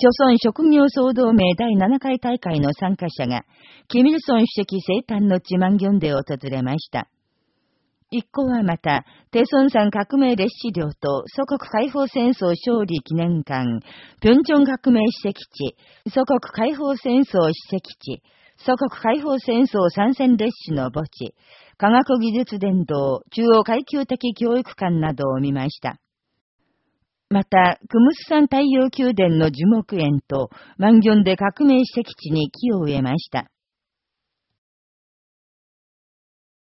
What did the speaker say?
朝鮮職業総同盟第7回大会の参加者が、キミルソン主席生誕の地万ンで訪れました。一行はまた、テソン山革命列車領と祖国解放戦争勝利記念館、ピョンチョン革命史跡地、祖国解放戦争史跡地、祖国解放戦争参戦列車の墓地、科学技術伝道、中央階級的教育館などを見ました。また、クムスサン太陽宮殿の樹木園と、マンギョンで革命史跡地に木を植えました。